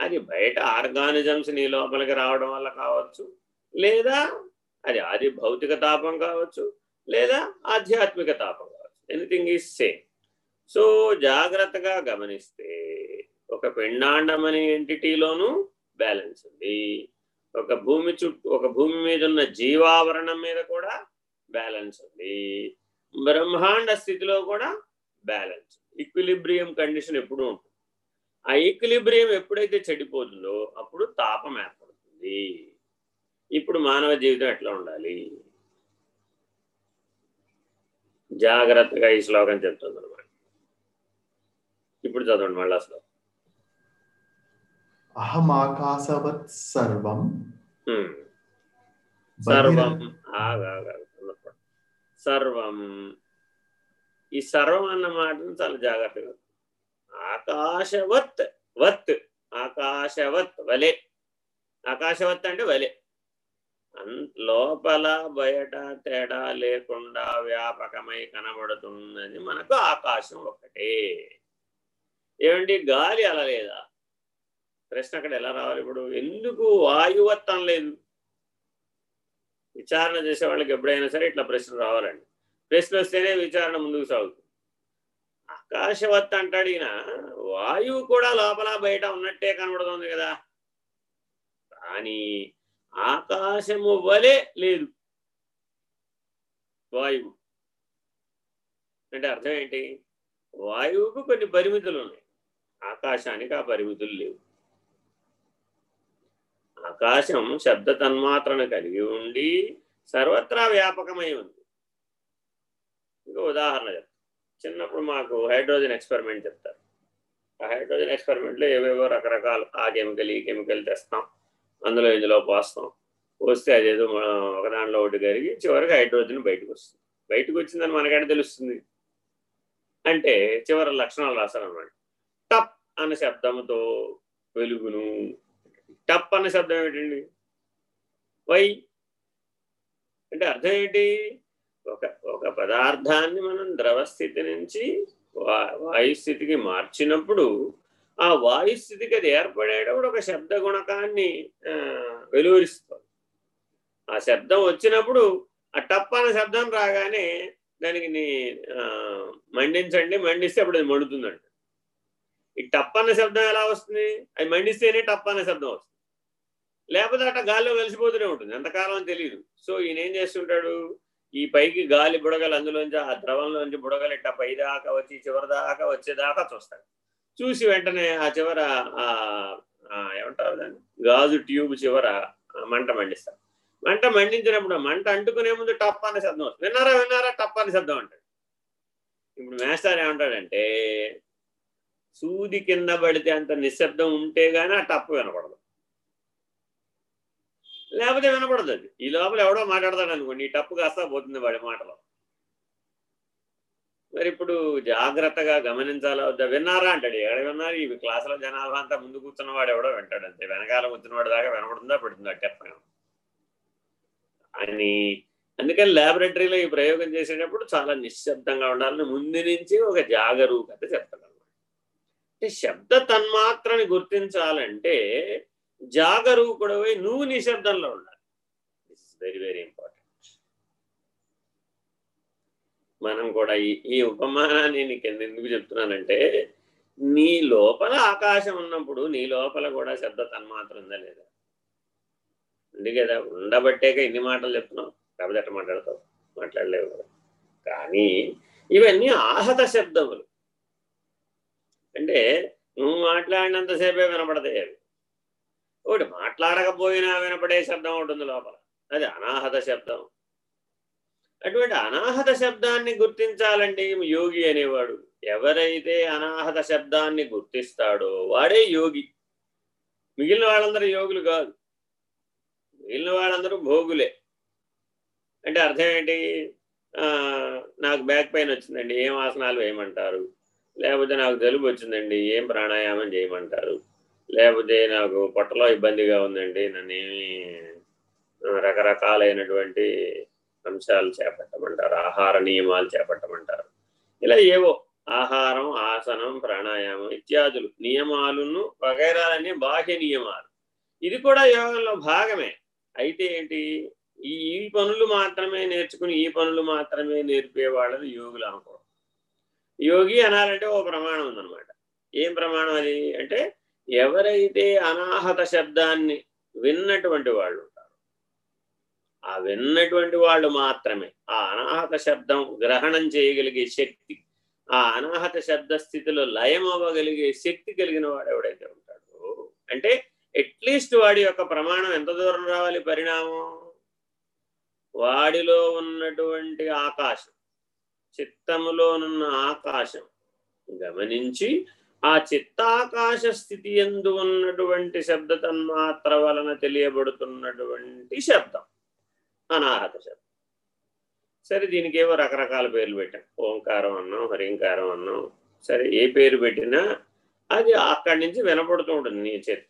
అది బయట ఆర్గానిజమ్స్ నీ లోపలికి రావడం వల్ల కావచ్చు. లేదా అది అది భౌతిక తాపం కావచ్చు లేదా ఆధ్యాత్మిక తాపం కావచ్చు. ఎనీథింగ్ ఈజ్ సేమ్ సో జాగ్రత్తగా గమనిస్తే ఒక పిండాండం అనే ఎంటిటీలోనూ బ్యాలెన్స్ ఉంది. ఒక భూమి చుట్టూ ఒక భూమి మీద ఉన్న జీవావరణం మీద కూడా బ్యాలెన్స్ ఉంది. బ్రహ్మాండ స్థితిలో కూడా బ్యాలెన్స్ ఈక్విలిబ్రియం కండిషన్ ఎప్పుడు ఉంటుంది. ఆ ఈక్విలిబ్రియం ఎప్పుడైతే చెడిపోతుందో అప్పుడు తాపం ఏర్పడుతుంది. ఇప్పుడు మానవ జీవితం ఎట్లా ఉండాలి? జాగ్రత్తగా ఈ శ్లోకం చెప్తుంది అనమాట ఇప్పుడు చదవండి మళ్ళీ అహమాకాశవత్ సర్వం హ్మ్. సర్వం. ఉన్నప్పుడు. సర్వం. ఈ సర్వం అన్న మాటను చాలా జాగ్రత్తగా ఆకాశవత్ వత్ ఆకాశవత్ వలే. ఆకాశవత్ అంటే వలే. లోపల బయట తేడా లేకుండా వ్యాపకమై కనబడుతున్నది మనకు ఆకాశం ఒకటే ఏమండి గాలి అలా లేదా? ప్రశ్న అక్కడ ఎలా రావాలి ఇప్పుడు? ఎందుకు వాయువత్తం లేదు? విచారణ చేసే వాళ్ళకి ఎప్పుడైనా సరే ఇట్లా ప్రశ్న రావాలండి. ప్రశ్న వస్తేనే విచారణ ముందుకు సాగుతుంది. ఆకాశవత్ అంటాడు ఈయన. వాయువు కూడా లోపల బయట ఉన్నట్టే కనబడుతుంది కదా. కానీ ఆకాశము వలె లేదు. వాయువు. అంటే అర్థం ఏంటి? వాయువుకు కొన్ని పరిమితులు ఉన్నాయి. ఆకాశానికి ఆ పరిమితులు లేవు. ఆకాశం శబ్ద తన్మాత్రను కలిగి ఉండి సర్వత్రా వ్యాపకమై ఉంది. ఇంకో ఉదాహరణ చెప్తాను చిన్నప్పుడు మాకు హైడ్రోజన్ ఎక్స్పెరిమెంట్ చెప్తారు. ఆ హైడ్రోజన్ ఎక్స్పెరిమెంట్లో ఏవేవో రకరకాలు ఆ కెమికల్ ఈ కెమికల్ తెస్తాం. అందులో ఇందులో పోస్తాం పోస్తే అదేదో మనం ఒక దాంట్లో ఒకటి కరిగి చివరికి హైడ్రోజన్ బయటకు వస్తుంది. బయటకు వచ్చిందని మనకంటే తెలుస్తుంది. అంటే చివరి లక్షణాలు రాస్తారనమాట టప్ అన్న శబ్దంతో వెలుగును. టప్ అన్న శబ్దం ఏమిటండి? వై అంటే అర్థం ఏంటి? ఒక ఒక పదార్థాన్ని మనం ద్రవస్థితి నుంచి వాయుస్థితికి మార్చినప్పుడు ఆ వాయుస్థితికి అది ఏర్పడేటప్పుడు ఒక శబ్ద గుణకాన్ని వెలువరిస్తుంది. ఆ శబ్దం వచ్చినప్పుడు ఆ టప్ అన్న శబ్దం రాగానే దానికి మండించండి మండిస్తే అప్పుడు అది మండుతుందండి ఈ టప్ అన్న శబ్దం ఎలా వస్తుంది? అది మండిస్తేనే టప్ అన్న శబ్దం వస్తుంది. లేకపోతే అట్లా గాల్లో కలిసిపోతూనే ఉంటుంది. ఎంతకాలం అని తెలియదు సో ఈయన ఏం చేస్తుంటాడు? ఈ పైకి గాలి బుడగలు అందులోంచి ఆ ద్రవంలోంచి బుడగలు ఇట్ట పై దాకా వచ్చి చివరి దాకా వచ్చేదాకా చూస్తాడు. చూసి వెంటనే ఆ చివర ఆ ఏమంటారు దాన్ని? గాజు ట్యూబ్ చివర మంట మండిస్తాడు. మంట మండించినప్పుడు మంట అంటుకునే ముందు టప్ అనే శబ్దం వస్తుంది. విన్నారా విన్నారా? టప్ అనే శబ్దం అంటాడు ఇప్పుడు మేస్టార్ ఏమంటాడంటే సూది కింద పడితే అంత నిశ్శబ్దం ఉంటే గానీ ఆ టప్పు వినపడదు. లేకపోతే వినపడదు అది. ఈ లోపల ఎవడో మాట్లాడతాడు అనుకోండి ఈ టప్పు కాస్త పోతుంది వాడి మాటలో. మరి ఇప్పుడు జాగ్రత్తగా గమనించాలా వద్దా? విన్నారా అంటాడు. ఎక్కడ విన్నారు? ఈ క్లాసులో జనాభా అంతా ముందు కూర్చున్న వాడు ఎవడో వింటాడు అంతే. వెనకాల కూర్చున్నవాడు దాకా వినపడుతుందా పడుతుందా టెప్పగా అని అందుకని ల్యాబొరేటరీలో ఈ ప్రయోగం చేసేటప్పుడు చాలా నిశ్శబ్దంగా ఉండాలని ముందు నుంచి ఒక జాగరూకత చెప్తాడు అంటే శబ్ద తన్మాత్రని గుర్తించాలంటే జాగరూకుడవై నువ్వు నిశ్శబ్దంలో ఉండాలి. This is very very important మనం కూడా ఈ ఈ ఉపమానాన్ని నీకు ఎందుకు చెప్తున్నానంటే నీ లోపల ఆకాశం ఉన్నప్పుడు నీ లోపల కూడా శబ్ద తన్మాత్ర ఉందా లేదా? ఉంది కదా? ఉండబట్టేక ఇన్ని మాటలు చెప్తున్నావు. కాబట్టి ఎట్ట మాట్లాడతావు. మాట్లాడలేవు కదా? కానీ ఇవన్నీ ఆహత శబ్దములు. అంటే నువ్వు మాట్లాడినంతసేపే వినపడతాయి అవి. ఒకటి మాట్లాడకపోయినా వినపడే శబ్దం ఉంటుంది లోపల. అది అనాహత శబ్దం. అటువంటి అనాహత శబ్దాన్ని గుర్తించాలంటే యోగి అనేవాడు. ఎవరైతే అనాహత శబ్దాన్ని గుర్తిస్తాడో వాడే యోగి. మిగిలిన వాళ్ళందరూ యోగులు కాదు. మిగిలిన వాళ్ళందరూ భోగులే. అంటే అర్థం ఏంటి? ఆ, నాకు బ్యాక్ పెయిన్ వచ్చిందండి. ఏం ఆసనాలు వేయమంటారు? లేకపోతే నాకు జలుబు వచ్చిందండి. ఏం ప్రాణాయామం చేయమంటారు? లేకపోతే నాకు పొట్టలో ఇబ్బందిగా ఉందండి. నన్ను ఏమి రకరకాలైనటువంటి అంశాలు చేపట్టమంటారు. ఆహార నియమాలు చేపట్టమంటారు. ఇలా ఏవో ఆహారం ఆసనం ప్రాణాయామం ఇత్యాదులు నియమాలను వగైరాలన్నీ బాహ్య నియమాలు. ఇది కూడా యోగంలో భాగమే. అయితే ఏంటి? ఈ ఈ పనులు మాత్రమే నేర్చుకుని ఈ పనులు మాత్రమే నేర్పే వాళ్ళని యోగులు అనుకోవడం యోగి అనాలంటే ఓ ప్రమాణం ఉందన్నమాట. ఏం ప్రమాణం అది? అంటే ఎవరైతే అనాహత శబ్దాన్ని విన్నటువంటి వాళ్ళు ఉంటారు ఆ విన్నటువంటి వాళ్ళు మాత్రమే ఆ అనాహత శబ్దం గ్రహణం చేయగలిగే శక్తి ఆ అనాహత శబ్ద స్థితిలో లయం అవ్వగలిగే శక్తి కలిగిన వాడు ఎవడైతే ఉంటాడో అంటే అట్లీస్ట్ వాడి యొక్క ప్రమాణం ఎంత దూరం రావాలి పరిణామం? వాడిలో ఉన్నటువంటి ఆకాశం చిత్తములోనున్న ఆకాశం గమనించి ఆ చిత్తాకాశ స్థితి ఎందు ఉన్నటువంటి శబ్ద తన్మాత్ర వలన తెలియబడుతున్నటువంటి శబ్దం. అనాహత శబ్దం. సరే దీనికి ఏవో రకరకాల పేర్లు పెట్టాం. ఓంకారం అన్నాం హరింకారం అన్నాం. సరే ఏ పేరు పెట్టినా అది అక్కడి నుంచి వినపడుతూ ఉంటుంది. నీ చిత్తం